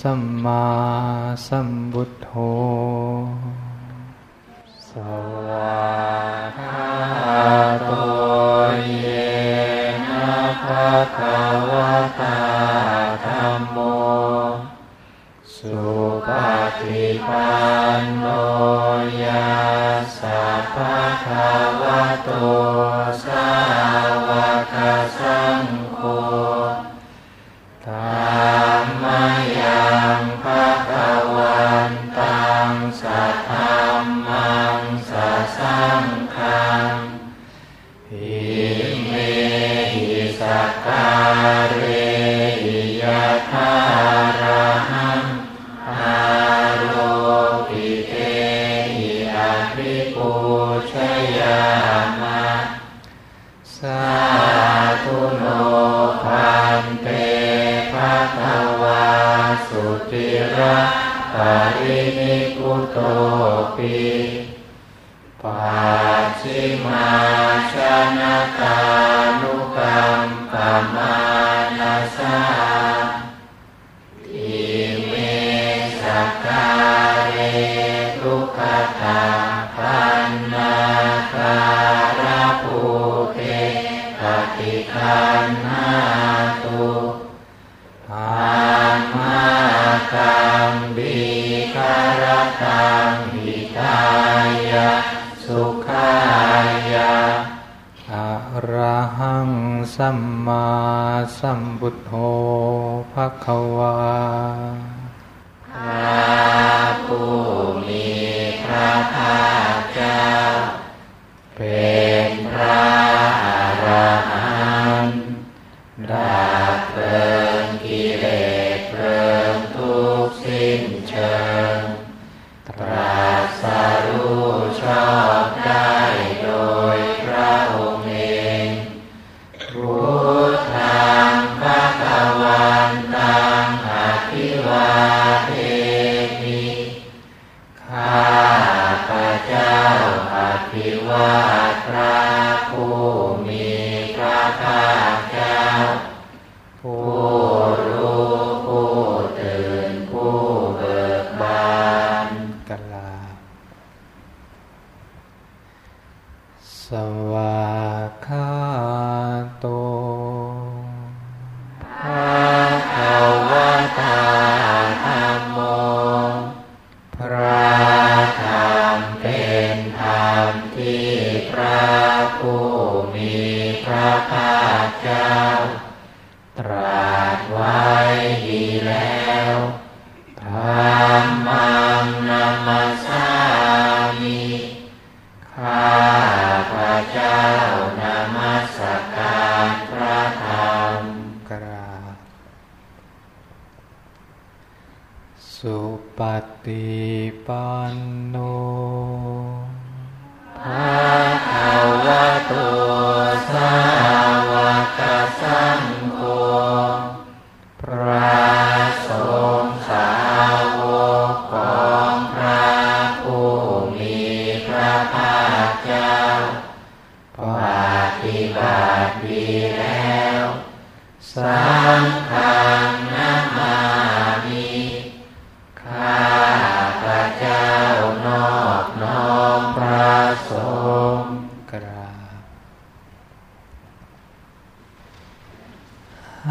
สัมมาสัมบุตโธสวา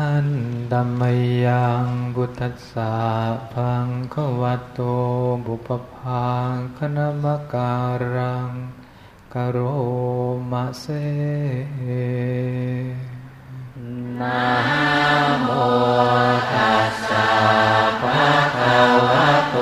หันดัมมยังบุตัสสะพังขวัตโตบุปพังคณมการังกโรมะเซนะโมตัสสะภะคะวะโต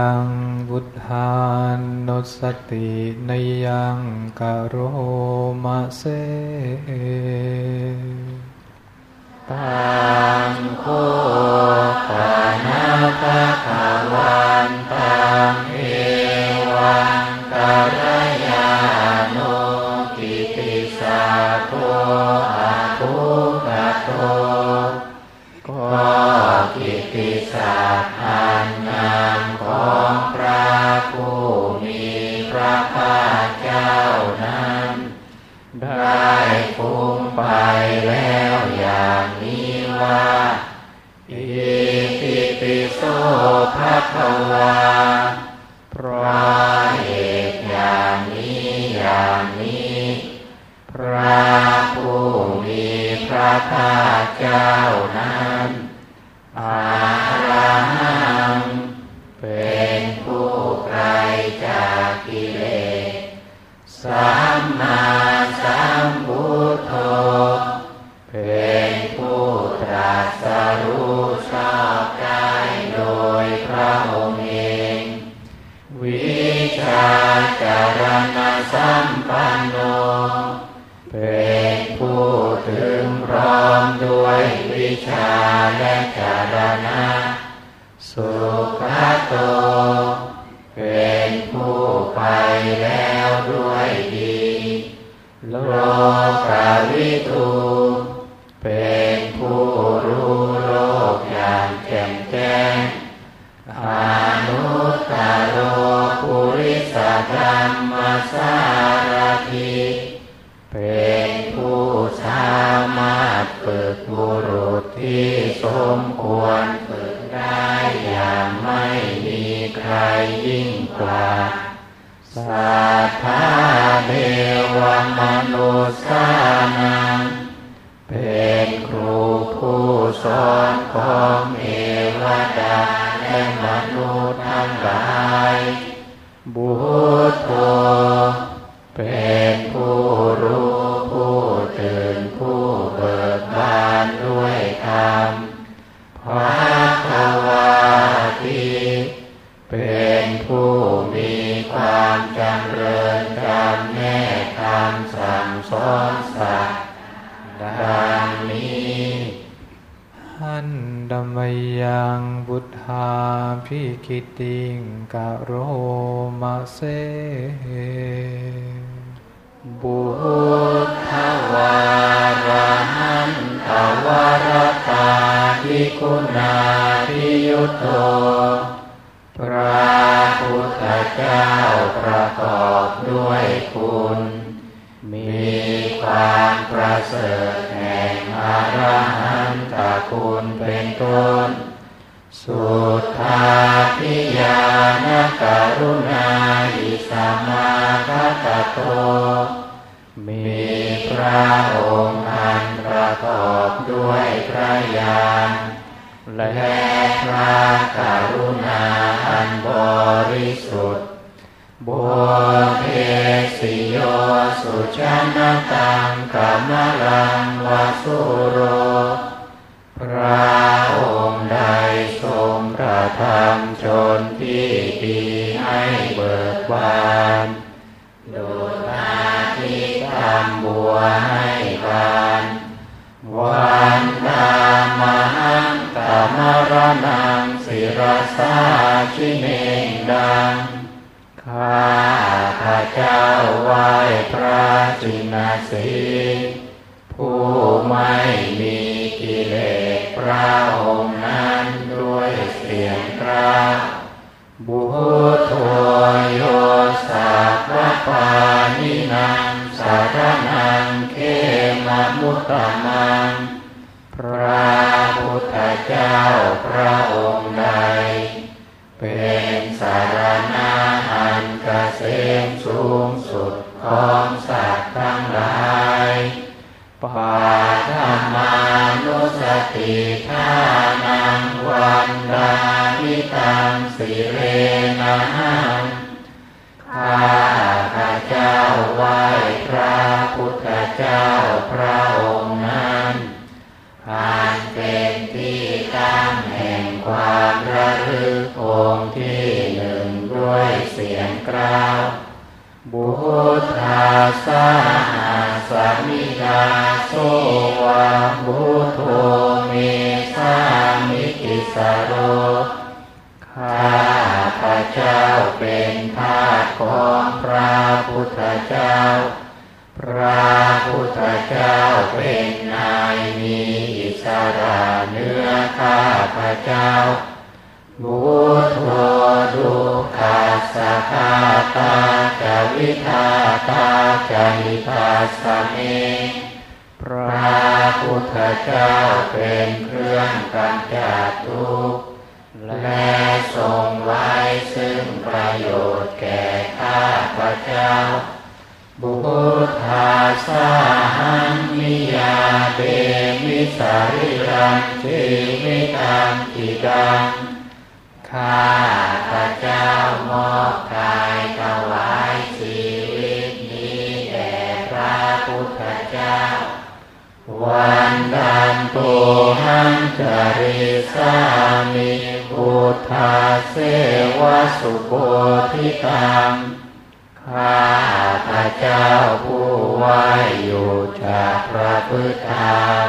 ยังบุฒานนสตินยังกโรมาเซตังโคปะนาภคะวัน ภวา และจารณะ สุขะโต เป็นผู้ไปแล้วด้วยดี โลกาวิทูเป็นผู้รู้โลกอย่างแจ่มแจ้งอนุตตโรภุริสัจธรรม สัธาเทวมนุสานังเป็นครูผู้สอนของเอวดาและมน คิติงกะโรมาเซ มีพระองค์อันประกอบด้วยพระญาณและพระกรุณาอันบริสุทธิ์บุพเพสิโยสุชนะตังกามลังวาสุโร พระองค์ใดทรงกระทำชนที่ดีให้เบิกบานานบัวให้ทานวันนามังตามรณังสิรสาชิเนงดังข้าพระเจ้าไหวพระจินสีผู้ไม่มีกิเลสพระองค์นั้นด้วยเสียงกราบุโทโยสัพปานินา รนังเขมมุตตมัง พระพุทธเจ้าพระองค์ใด เป็นสารณะอันกเกษมสูงสุดของสัตว์ทั้งหลายปาธรรมานุสติทานังวันดาวิตังสิเรนังข้า เจ้าไหว้พระพุทธเจ้าพระองค์นั้นอันเป็นที่ตั้งแห่งความระลึกองค์ที่หนึ่งด้วยเสียงกล่าวบุตธาสาสามิกาโสวะบุโทเมสามิกิสโรข้าพระเจ้าเป็นทาส ของพระพุทธเจ้า พระพุทธเจ้าเป็นนายมีอิสระเนื้อข้าพระเจ้าบุโทดุขาสะคาตาจะวิทาตาจะหิทาสเมพระพุทธเจ้าเป็นเครื่องกันจัดทุกข์และทรงไว้ซึ่งประโยชน์ แก่ข้าพระเจ้า บุธาสาหันมิยาเบมิสาริรังชีวิตังกิดังข้าพระเจ้ามอบกายถวาย วันดันตุหังจาริสามิพุทธาเสวสุโคทิตังข้าพระเจ้าผู้ไหวอยู่จากพระพุทธธรรม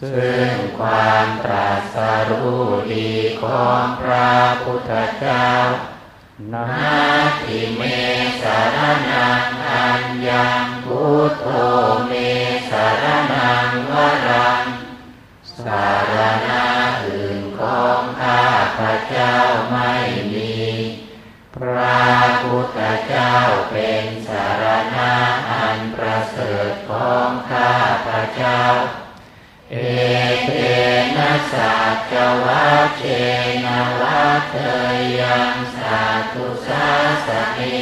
ซึ่งความตรัสรู้ดีของพระพุทธเจ้า นาทิเมสารนังอัญญังพุทโธเมสารนังวรังสารณะอื่นของข้าพระเจ้าไม่มี พระพุทธเจ้าเป็นสารณะอันประเสริฐของข้าพระเจ้า เอเตนะสัจวัเชนะวัเทยังสาธุสาสนี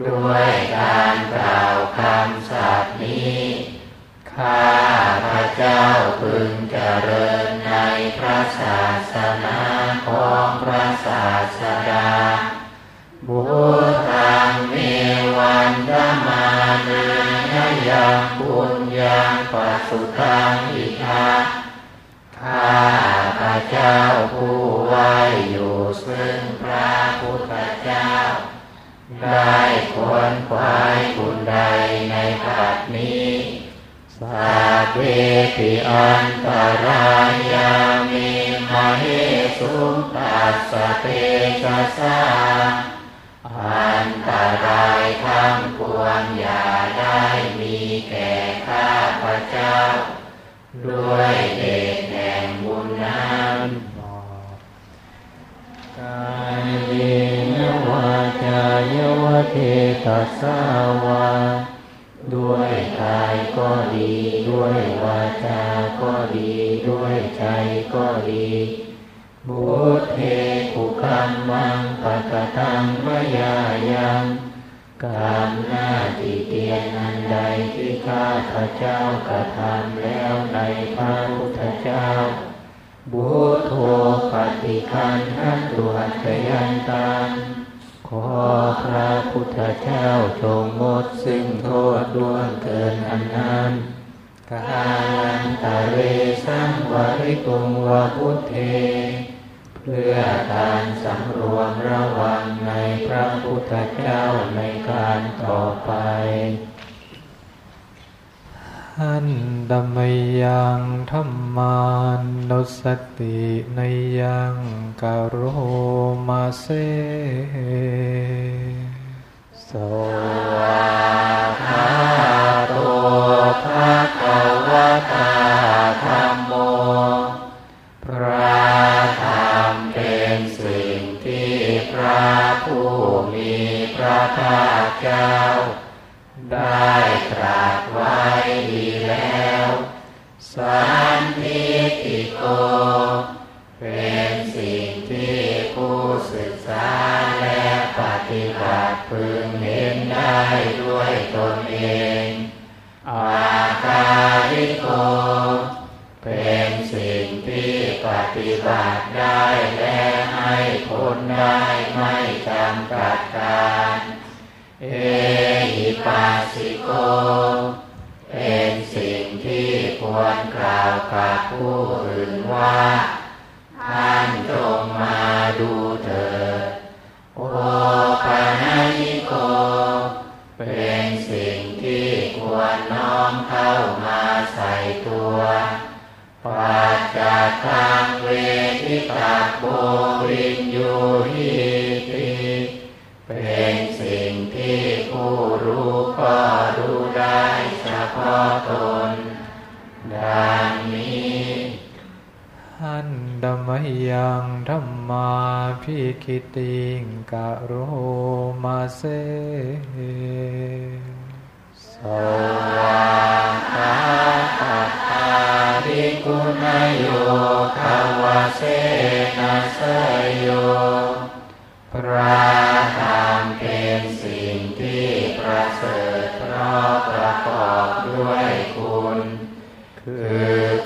ด้วยการกล่าวคำสัตย์นี้ ข้าพระเจ้าพึงเจริญในพระศาสนาของพระศาสดา งปัสสุตังอิทาข้าพระเจ้าผู้ไหวอยู่ซึ่งพระพุทธเจ้า ได้ควรควายคุณใดในปัจนี้สาเวทิอันตรายามิมาเหสุตัสสเตชะสา อันตรายทั้งปวงอย่าได้มีแก่ข้าพระเจ้า ด้วยเดชแห่งบุญนั้นกายเยนวาจายวเทตัสาวาด้วยกายก็ดี ด้วยวาจาก็ดี ด้วยใจก็ดี บุตเทกุคัมมังปะกะตังมยายังกามหน้าที่เตียนอันใดที่ข้าพระเจ้ากระทำแล้วในพระพุทธเจ้า บุตโทปฏิคันหันตุหัตยันตังขอพระพุทธเจ้าจงงดซึ่งโทษด้วงเกินอันนั้นกาลันตะเรสังวริตุงวะพุทเท พื่อการสำรวมระวังในพระพุทธเจ้าในการต่อไปหันดมยังธรรมานุสติในยังกโรมาเซสา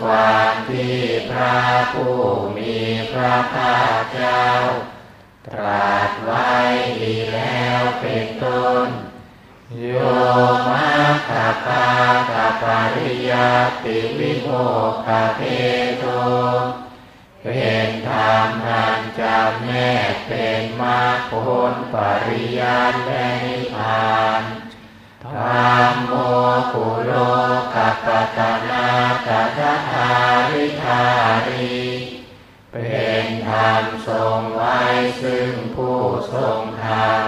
ความที่พระผู้มีพระภาคเจ้า ตรัสไว้ดีแล้วเป็นต้น โยมาคาปาคาปาริยติวิโมกเพโตเป็นธรรมนันจำแนกเป็นมรรคผลปริยัติและนิพพาน ธรรมโมกุโลกัปตนากัตถาริธารีเป็นธรรมทรงไว้ซึ่งผู้ทรงธรรม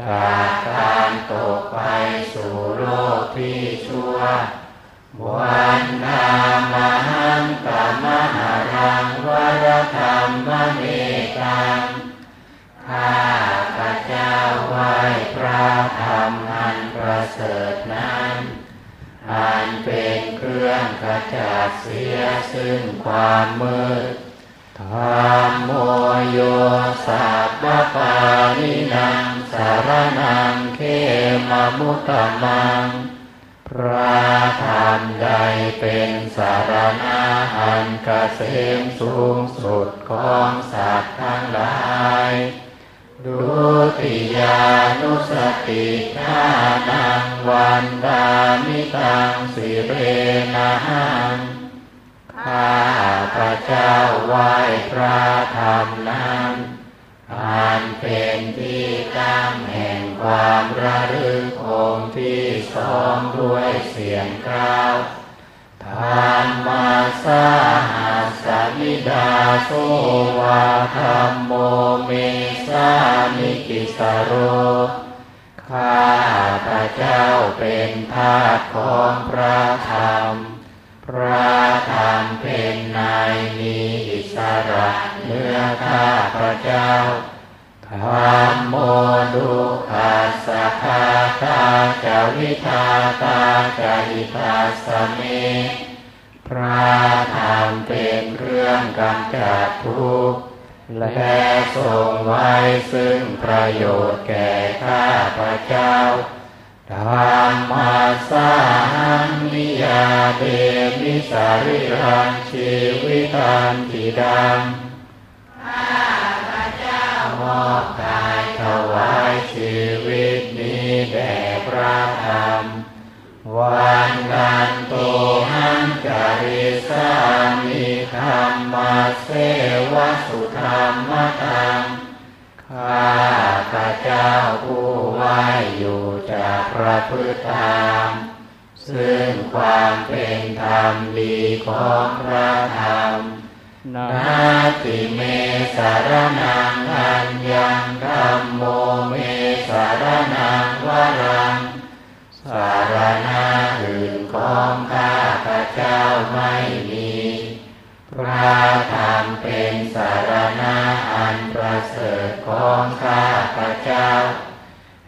จากการตกไปสู่โลกที่ชั่ว วันนามหังกามหารังวรธรรมเมตัง ข้าพระเจ้าไหว้พระธรรมอันประเสริฐนั้นอันเป็นเครื่องขจัดเสียซึ่งความมืดธรรมโมโยสัพพปานินังสารนังเขมมุตตมัง พระธรรมใดเป็นสารณะอันกเกษมสูงสุดของสัตว์ทั้งหลาย ดุติยานุสติทานังวันดามิตังสิเรนะหังข้าพระเจ้าไหว้พระธรรมนั้นอันเป็นที่ตั้งแห่งความระลึกองค์ที่สองด้วยเสียงกล่าว ธรรมาสาหัสมิดาโสวาธรรมโมเมสามิกิสโร ข้าพระเจ้าเป็นทาสของพระธรรม พระธรรมเป็นนายมีอิสระเนื้อข้าพระเจ้า ธรรมโมดุขัสสะคาตาจาวิทาตาจาริทาสเมพระธรรมเป็นเครื่องกำจัดทุกข์และทรงไว้ซึ่งประโยชน์แก่ข้าพระเจ้าธรรมาสาหังนิยาเดมิสาริรังชีวิตันติดัง อบกายถวายชีวิตนี้แด่พระธรรม วันกันโตหังจาริสามิธรรมาเสวะสุธรรมตังข้าพระเจ้าผู้ไหวอยู่จากพระพุทธธรรม ซึ่งความเป็นธรรมดีของพระธรรม นาติเมสารนังอัญญังธรรมโมเมสารนังวรัง สารณะอื่นของข้าพระเจ้าไม่มี พระธรรมเป็นสารณะอันประเสริฐของข้าพระเจ้า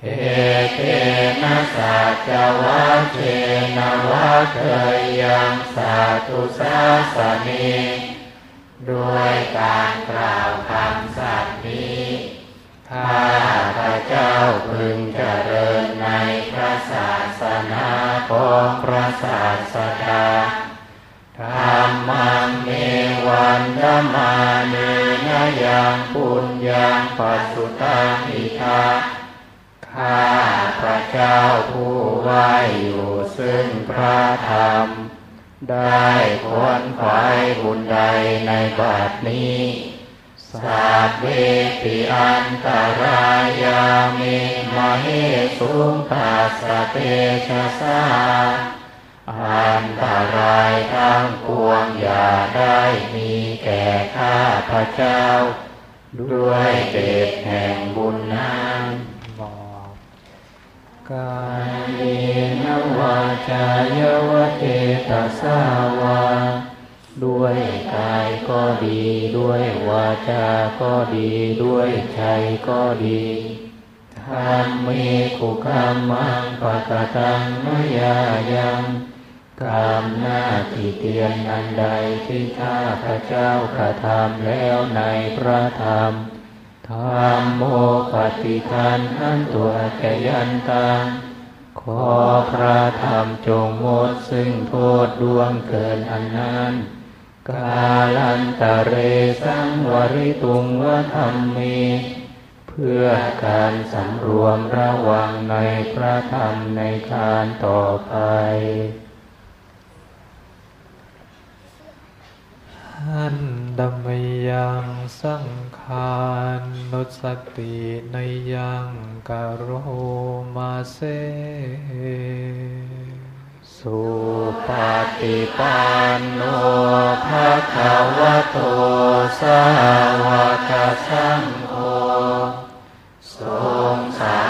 เอเตนะสัจวัคเชนวัคเคยยังสาธุสาสนี ด้วยการกล่าวคำสัตย์นี้ข้าพระเจ้าพึงเจริญในพระศาสนาของพระศาสดาธรรมังเมวันธมาเนนยังปุญญังปัสสุตังอิทาข้าพระเจ้าผู้ไหวอยู่ซึ่งพระธรรม ได้ควนขวายบุญใดในบัดนี้สัพเวติอันตรายามิมาเหสุงตัสเตชะสาอันตรายทั้งปวงอย่าได้มีแก่ข้าพระเจ้า ด้วยเดชแห่งบุญนั้น กายนวาจายวเทตสาวา ด้วยกายก็ดี ด้วยวาจาก็ดี ด้วยใจก็ดีธรรมมีขุกรรมังปะกตังนยายังกรรมหน้าที่เตียนอันใดที่ข้าพระเจ้ากระทำแล้วในพระธรรม ธรรมโมปฏิคันอันตัวแกยันตังขอพระธรรมจงหมดซึ่งโทษดวงเกินอันนั้น กาลันตะเรสังวริตุงวธรรมมีเพื่อการสำรวมระวังในพระธรรมในการต่อไปหันดมยังสังานุสติในยังกโรมาเซสุปฏิปันโนภะคะวะโตสาวกสังโฆทรงสา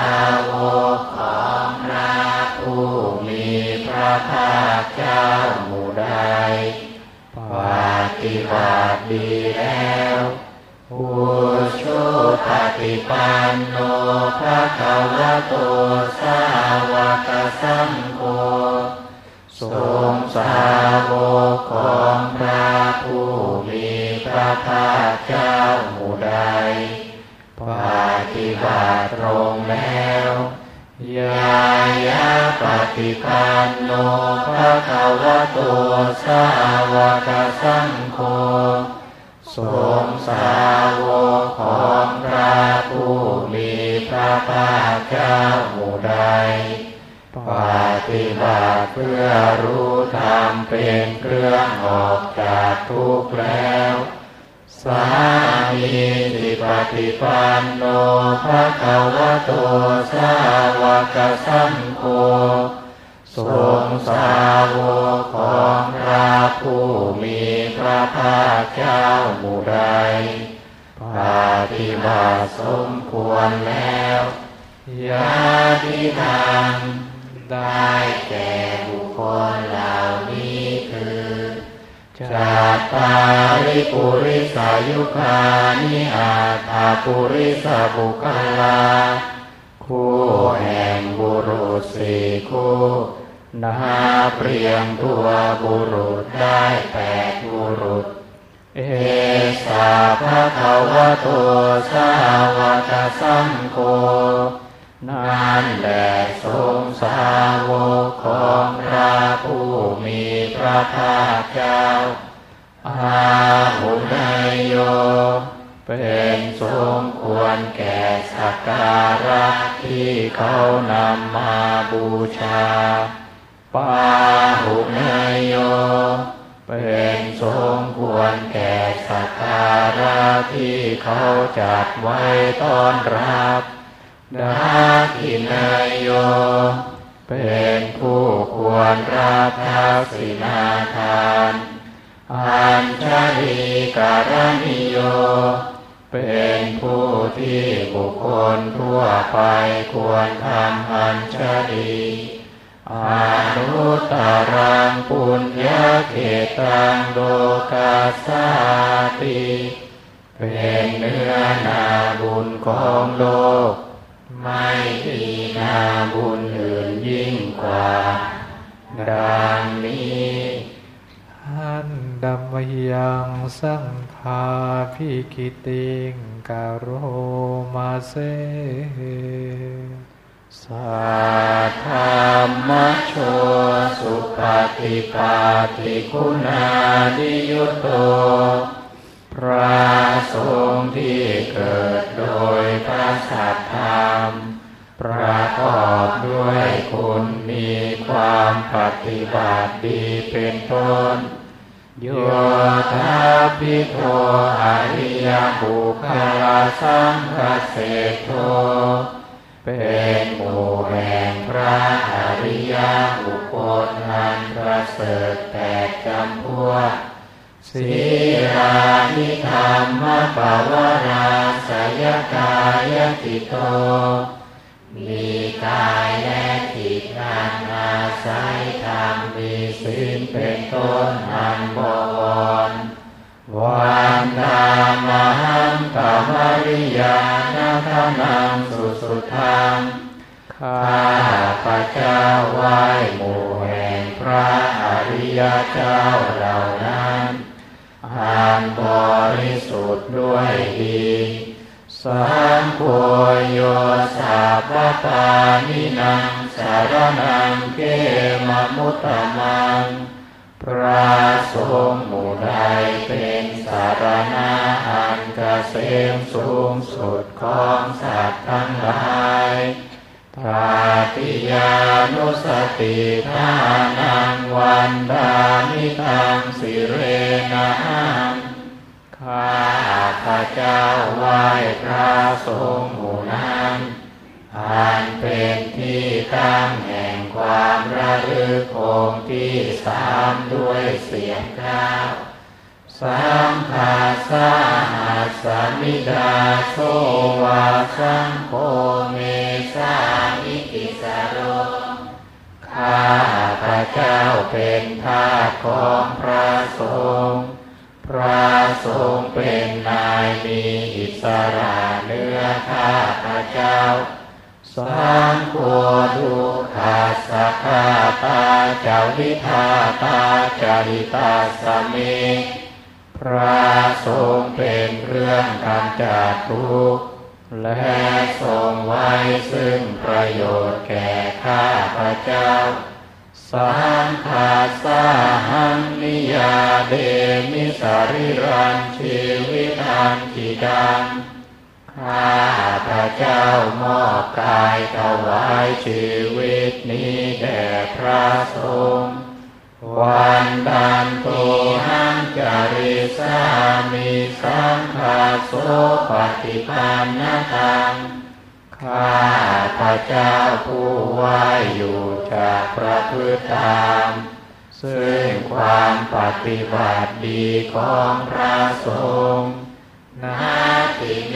วกของพระผู้มีพระภาคเจ้า ฏิปันโนภะคะวะโตสาวกสังโฆทรงสาวกของพระผู้มีพระภาคเจ้าหมู่ใดปฏิบัติตรงแล้วยายาปฏิปันโนภะคะวะโตสาวกสังโฆ ทรงสาวกของพระผู้มีพระภาคเจ้าหมู่ใดปฏิบัติเพื่อรู้ธรรมเป็นเครื่องออกจากทุกข์แล้ว สามีติปฏิปันโนภะคะวะโตสาวกสังโฆ ทรงสาวกของพระผู้มีพระภาคเจ้าหมู่ใดปฏิบัติสมควรแล้วยาทิทางได้แก่บุคคลเหล่านี้คือจาตาริปุริสายุคานิอาตาปุริสบุคลาคู่แห่งบุรุษสี่คู่ นาเปรียงตัวบุรุษได้แปดบุรุษ เอสาภะคะวะโตสาวกสังโฆนั่นแหละทรงสาวกของพระผู้มีพระภาคเจ้า อาหุนยโย เป็นสมควรแก่สักการะที่เขานำมาบูชา ปาหุนโย เป็นสมควรแก่สักการะที่เขาจัดไว้ต้อนรับดาคินายโย เป็นผู้ควรรับทักษินาทาน อัญชลีการณิโย เป็นผู้ที่บุคคลทั่วไปควรทำอัญชลี อนุตารังปุญญาเขตังโลกาสาติเป็นเนื้อนาบุญของโลก ไม่มีนาบุญอื่นยิ่งกว่า ดังนี้หันดัมมยังสังคาพิกิติงกโรมาเซ สัทธรรมโชสุปฏิปาติคุณาดิยุตโต พระสงฆ์ที่เกิดโดยพระสัทธรรมประกอบด้วยคุณมีความปฏิบัติดีเป็นต้นโยธาพิโทอริยบุคลาสังคเสโท เป็นหมู่แห่งพระอริยบุคคลอันประเสริฐแตกจำพวกสีรานิธรรมปวราสยกายติโต มีกายและจิตอันอาศัยธรรมมีศีลเป็นต้นอันบร ริยเจ้าเหล่านั้นอันบริสุทธิ์ด้วยดีสังโฆโยสาปปานินังสารนังเกมมุตตมัง พระสงฆ์หมู่ใดเป็นสารณะอันเกษมสูงสุดของสัตว์ทั้งหลาย ทาติยานุสติทานังวันดามิทังสิเรนังข้าพระเจ้าไหว้พระสงฆ์หมู่นั้นอันเป็นที่ตั้งแห่งความระลึกองที่สามด้วยเสียงข้าวสังฆาสาหัสมิดาโชวาสังโฆเมสา ข้าพระเจ้าเป็นทาสของพระสงฆ์พระสงฆ์เป็นนายมีอิสระเนื้อข้าพระเจ้าสังโฆดุขาสะคาตาเจ้าวิทาตาจาริตาสเมพระสงฆ์เป็นเรื่องกำจัดทุกข์ และทรงไว้ซึ่งประโยชน์แก่ข้าพระเจ้าสังฆาสาหังนิยาเดมิสาริรันชีวิตันติดังข้าพระเจ้ามอบกายถวายชีวิตนี้แด่พระสงฆ์ วันดันโตหังจาริสามิสังฆาโสปฏิปันนตังข้าพระเจ้าผู้ไหว้อยู่จากประพฤติตามซึ่งความปฏิบัติดีของพระสงฆ์นาติเม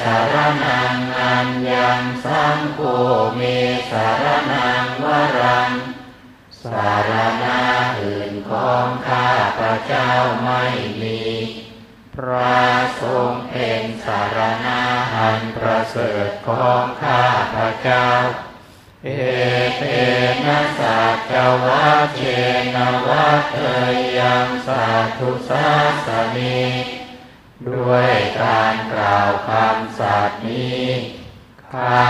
สารนังอันยังสังโฆเมสารนังวรัง สารณะอื่นของข้าพระเจ้าไม่มี พระทรงเป็นสารณะอันประเสริฐของข้าพระเจ้า เอเตนะสัจวัชเชนวัตเตยังสาธุสาสนีด้วยการกล่าวคำสัตย์นี้ ข้า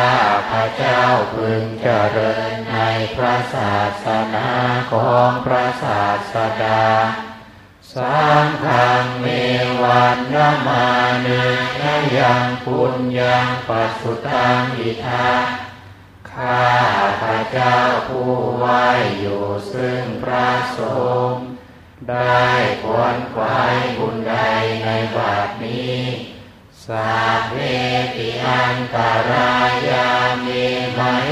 พระเจ้าพึงเจริญในพระศาสนาของพระศาสดาสังฆังเมวันนามาเนนยังปุญญังปัสสุตังอิทาข้าพระเจ้าผู้ไหว้อยู่ซึ่งพระสงฆ์ได้ควรควายบุญใดในบาทนี้ สัพเพติอันตรายามิมเห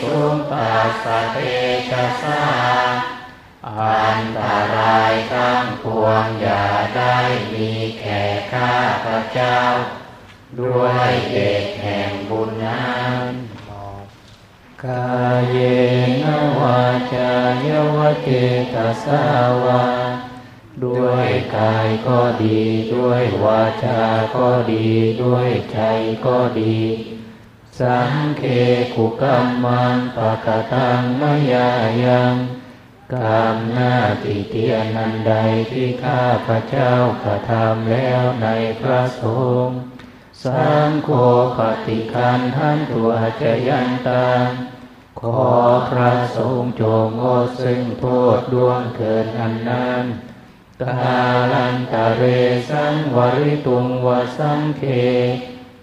สุงปัสสะเตชะสาอันตรายทั้งปวงอย่าได้มีแก่ข้าพระเจ้า ด้วยเดชแห่งบุญนั้นกายเยนวาจายวเจตสาวา ด้วยกายก็ดี ด้วยวาจาก็ดี ด้วยใจก็ดี สังเคขุกรรมังปะกตังมยายังกรรมหน้าติเตียนันใดที่ข้าพระเจ้ากระทำแล้วในพระสงฆ์สังโฆปฏิคันทันตัวจะยันตาขอพระสงฆ์จงโอซึ่งโทษดวงเกินอันนั้น กาลันตะเรสังวริตุงวสังเค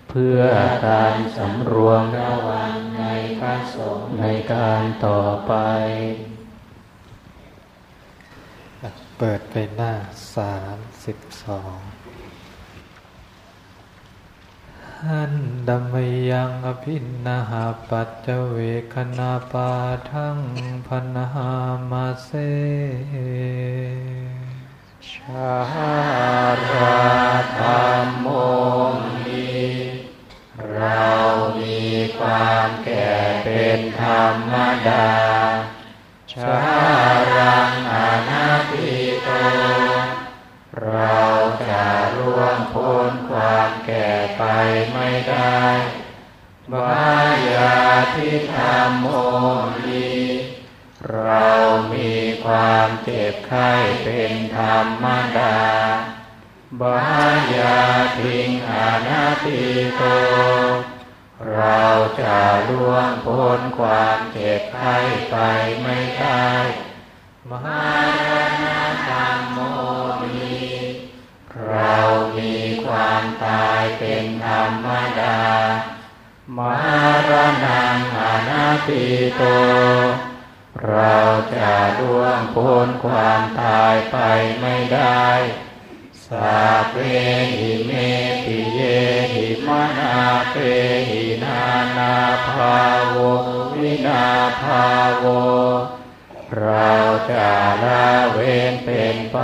เพื่อการสำรวมระวังในพระสงฆ์ในการต่อไป เปิดไปหน้าสามสิบสองหันดัมยังอภินนาหาปัจเจเวคณาปาทังพนามาเซ ราธรรมโมมีเรามีความแก่เป็นธรรมดา ชารังอนาติโต เราจะร่วงพ้นความแก่ไปไม่ได้บายาทิธรรมโมมี เรามีความเจ็บไข้เป็นธรรมดาบายาทิงอนาติโต เราจะล่วงพ้นความเจ็บไข้ไปไม่ได้มหารณธรรมโมมีเรามีความตายเป็นธรรมดามหารนังอนาติโต เราจะล่วงพ้นความตายไปไม่ได้สาเปหิเมปิเยหิมานาเปหินานาภาโววินาภาโว เราจะละเว้นเป็นไป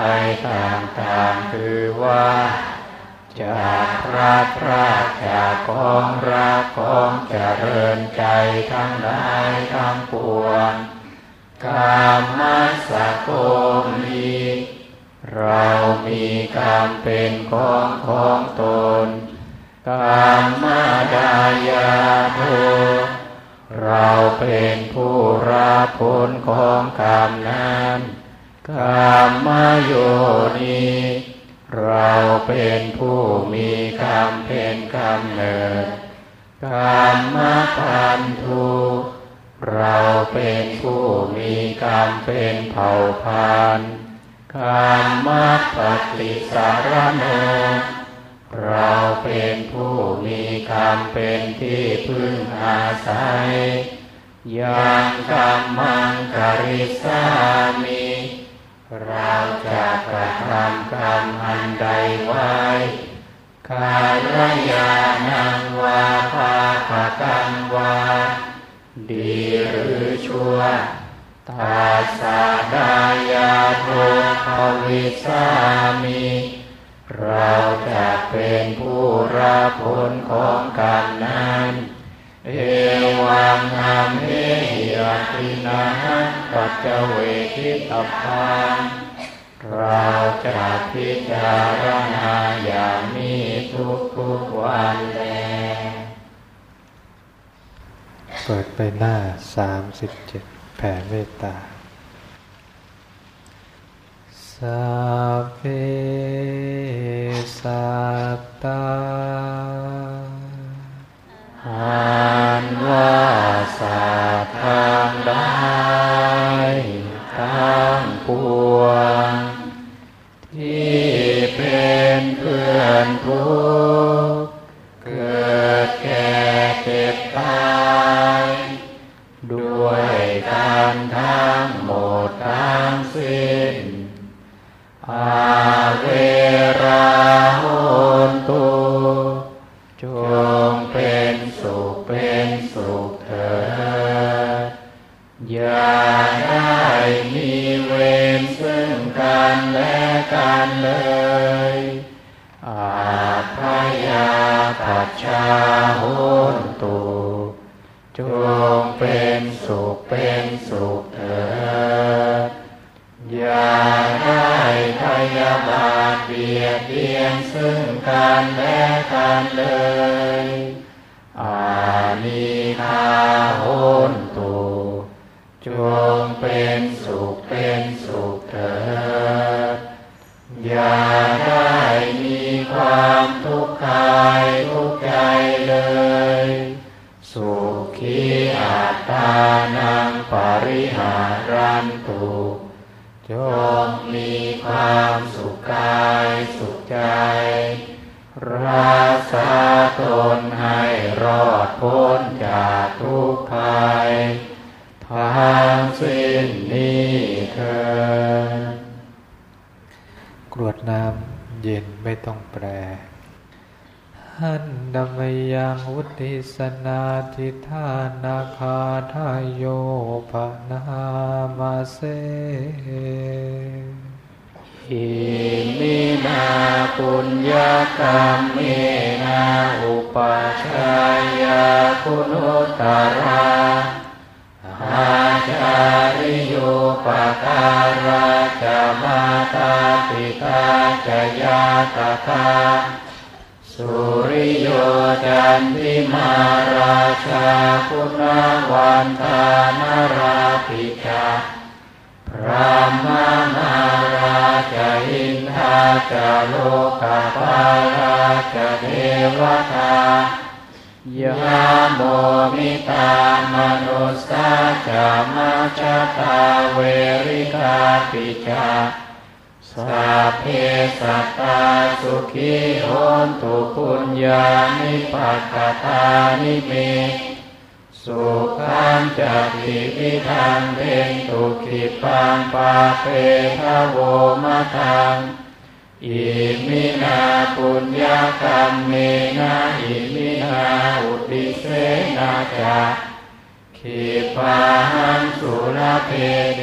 ต่างๆคือว่าจากพระพระจากของรักของเจริญใจทั้งหลายทั้งปวง กามัสโกมีเรามีกรรมเป็นของของตน กามมาดายาโทเราเป็นผู้รับผลของกรรมนั้นกามมาโยนีเราเป็นผู้มีกรรมเป็นกรรมเนิดกามมาพันธุ เราเป็นผู้มีกรรมเป็นเผ่าพันธุ์กรรมมาปฏิสารโนเราเป็นผู้มีกรรมเป็นที่พึ่งอาศัยยังกรรมังกริสามีเราจะกระทำกรรมอันใดไว้คารยานังวาภาคกังวา ดีหรือชั่วตาสาดายาโทภวิสามีเราจะเป็นผู้รับผลของกรรมนั้น เอวังหามเหิยตินาปัจเจเวทิตาพังเราจะพิจารณาอย่างนี้ทุกทุกวันแล ปิดไปหน้าสามสิบเจ็ดแผ่เมตตาสัพเพสัตตาอันว่าสัตว์ทางได้ทั้งปวง ที่เป็นเพื่อนทุก กันเลยอาพยาปัจชาหุนตุจงเป็นสุขเป็นสุขเถิดอย่าได้พยาบาทเบียดเบียนซึ่งกันและกันเลย สิ้นนี้เถิดกรวดน้ำเย็นไม่ต้องแปรหันดมยังวุติสนาทิธานาคาทายโยปนามาเสอิมินาปุญญากรรมเมนาอุปชายาคุณุตรา อาจาริโยปการาจะมาตาปิตาจะยาตถาสุริโยจันทิมาราชาคุณวันทานราปิจาพระมานาราชอินทาจะโลกาปาราชเทวตา ยาโมมิตามนุสสาจะมาชะตาเวริกาปิจาสัพเพสัตตาสุขีโหนตุปุญญานิปัสสตานิเมสุขังจักขิวิทังเพ่งตุขิปังปาเปทะโวมะทัง อิมินาปุญญากรรมเมนะอิมินาอุติเสนาจะขีปาหังสุรเพเด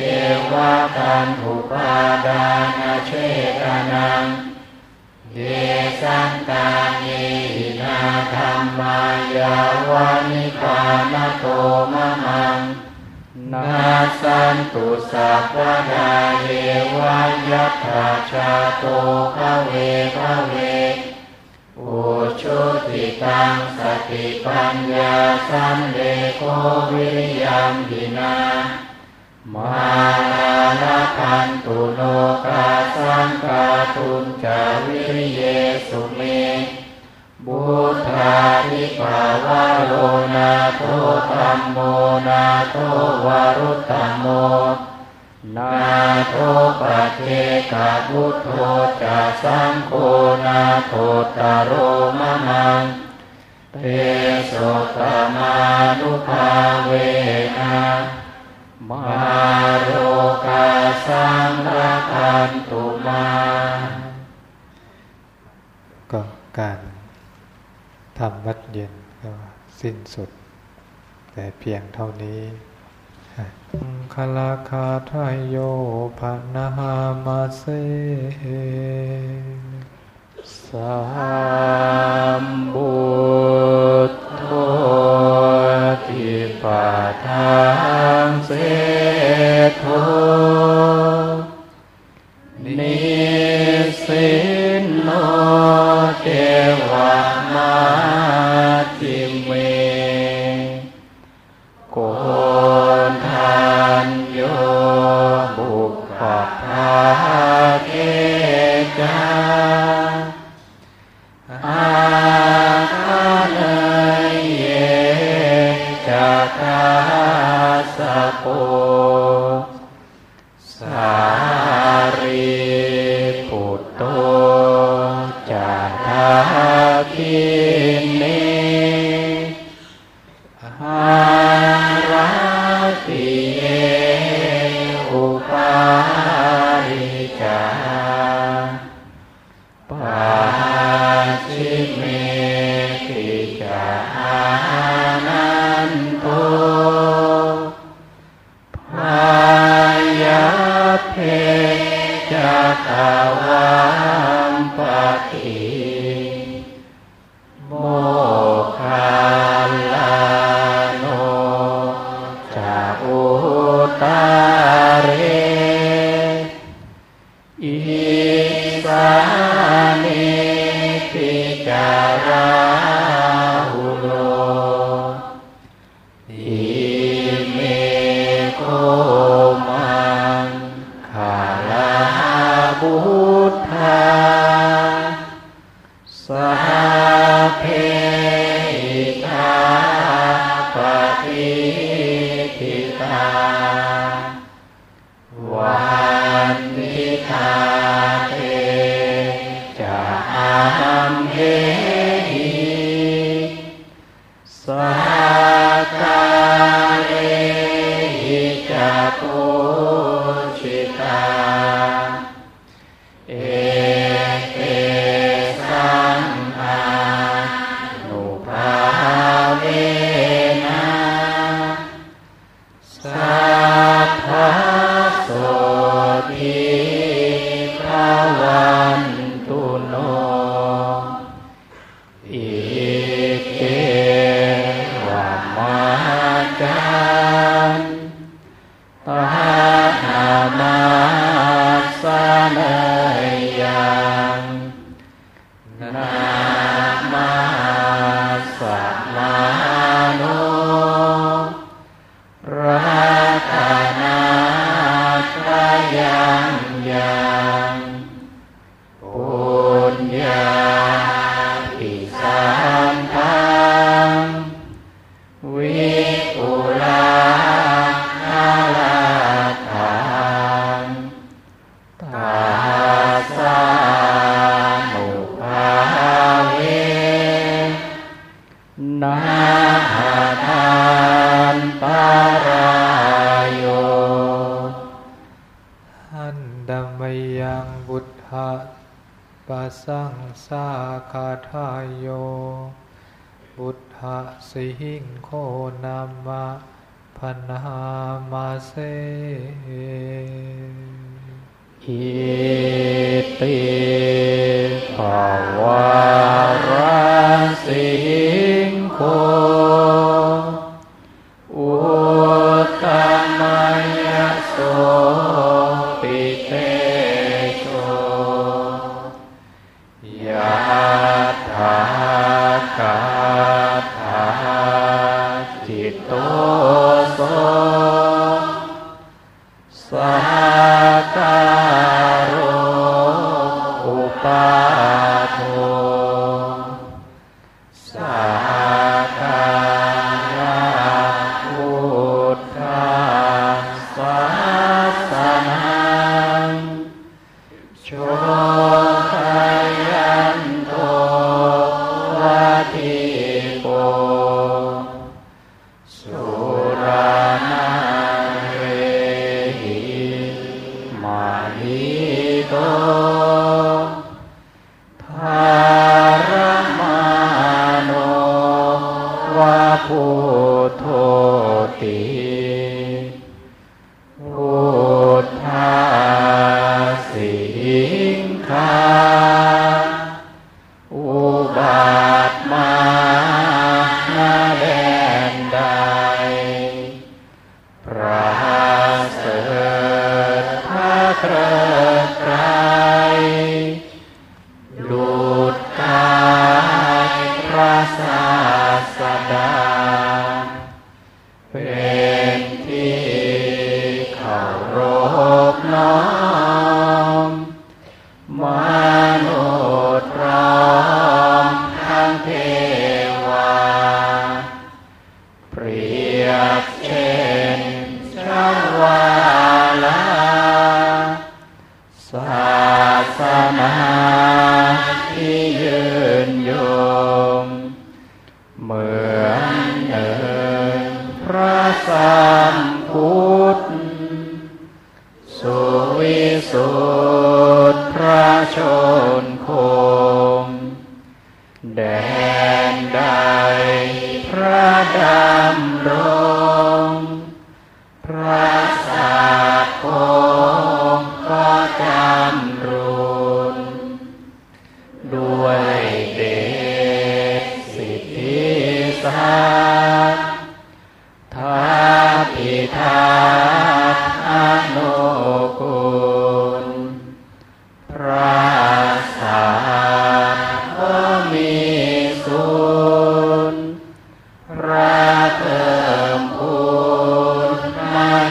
วะกันอุปาดานาเชตานังเยสันตานินาธรรมายาวานิพานโตมะมัง นาสันตุสัพพดาเยวายัตถาชาโตภเวภเวอุชุติตังสติปัญญาสันเลโควิริยมหินามาลาลพันตุโลกาสังกาตุนจาวิริเยสุเม บุตธาทิภาวะโลนาโทธรรมโมนาโทวารุตตมโม นาโทปัจเจกาพุทโธจะสังโฆนาโทตารโรมะมังเตโสตมานุภาเวนะมาโรกาสังรัคันตุมา ก็การ ทำวัดเย็นก็สิ้นสุด แต่เพียงเท่านี้คลาคาทายโยภานามาเสสามบุตโททิปาทางเสโทนิสินโนเทว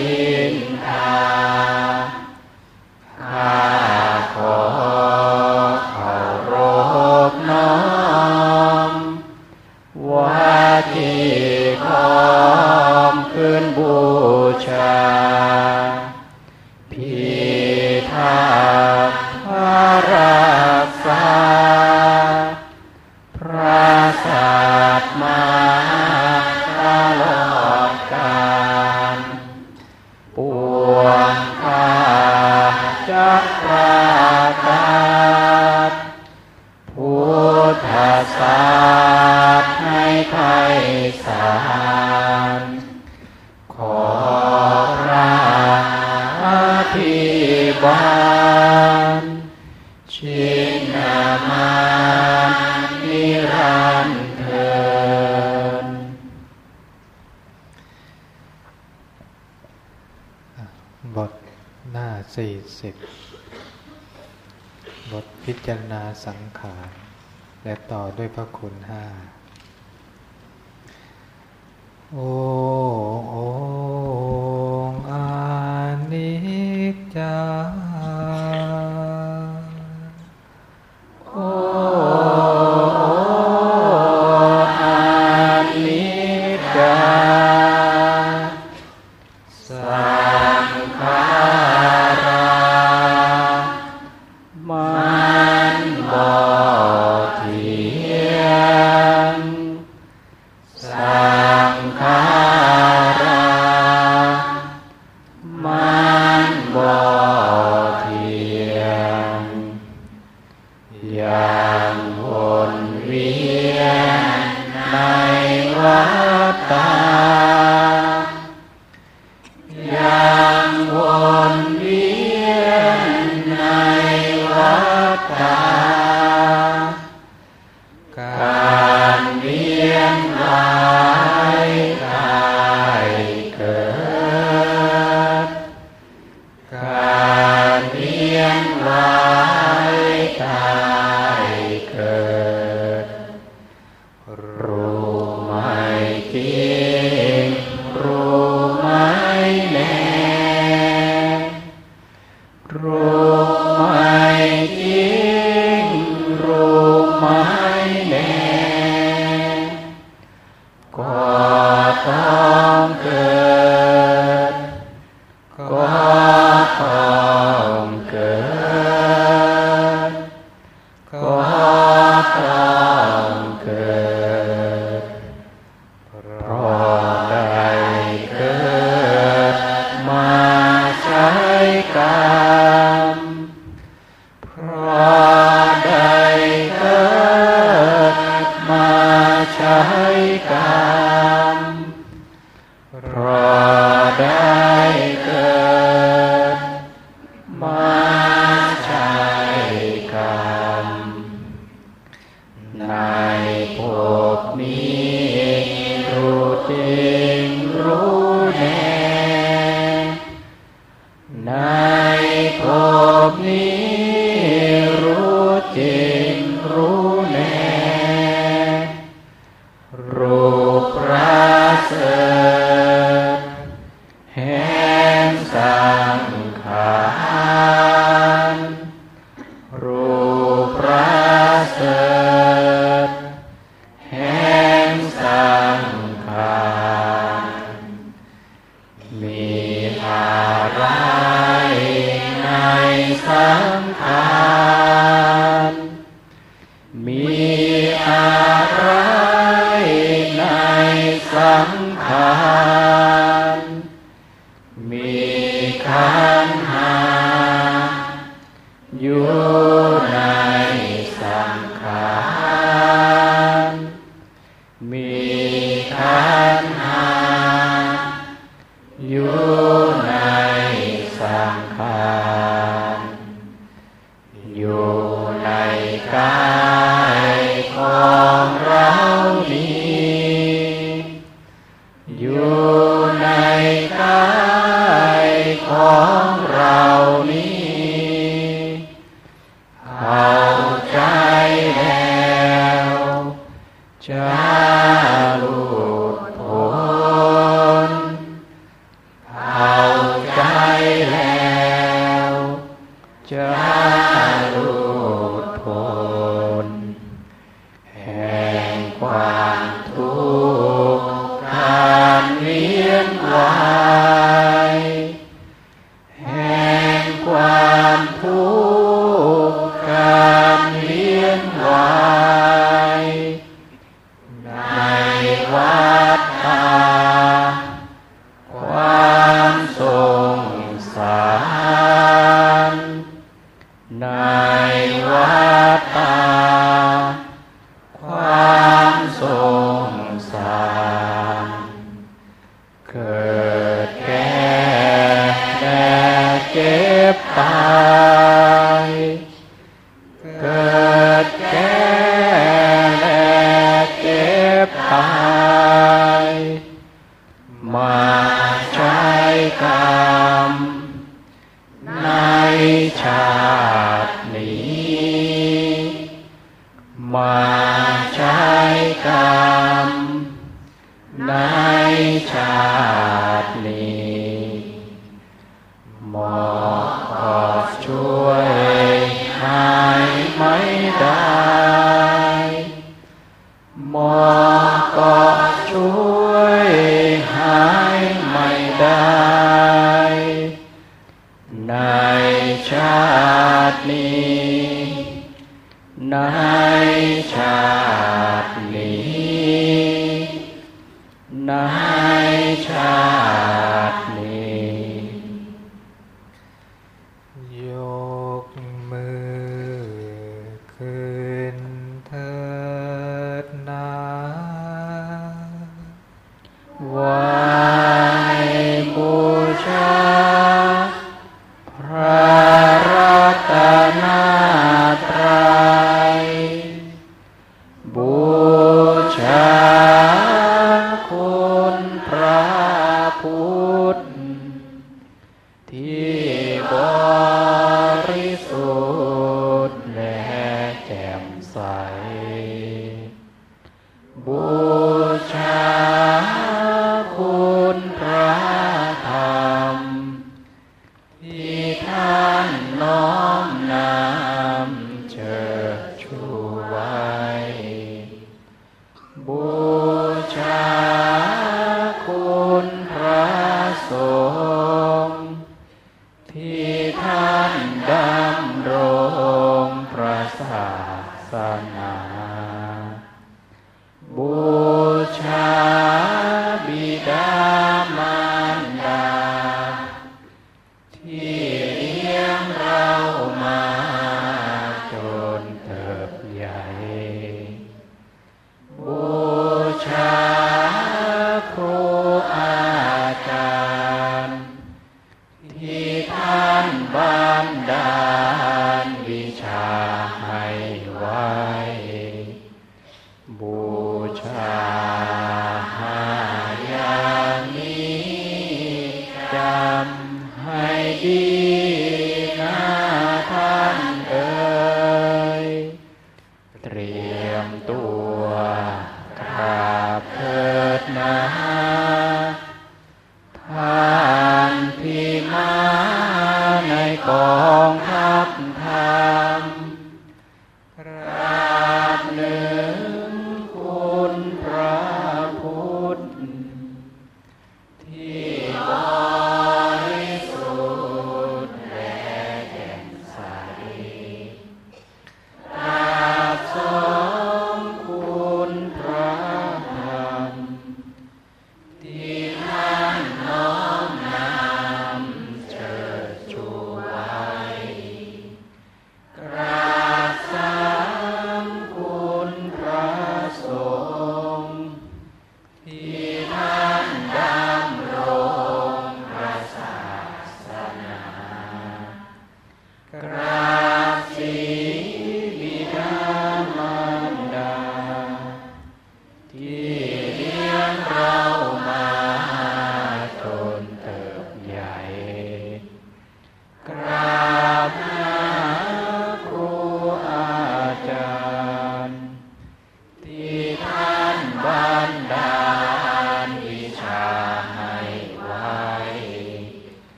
หิน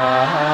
Ah.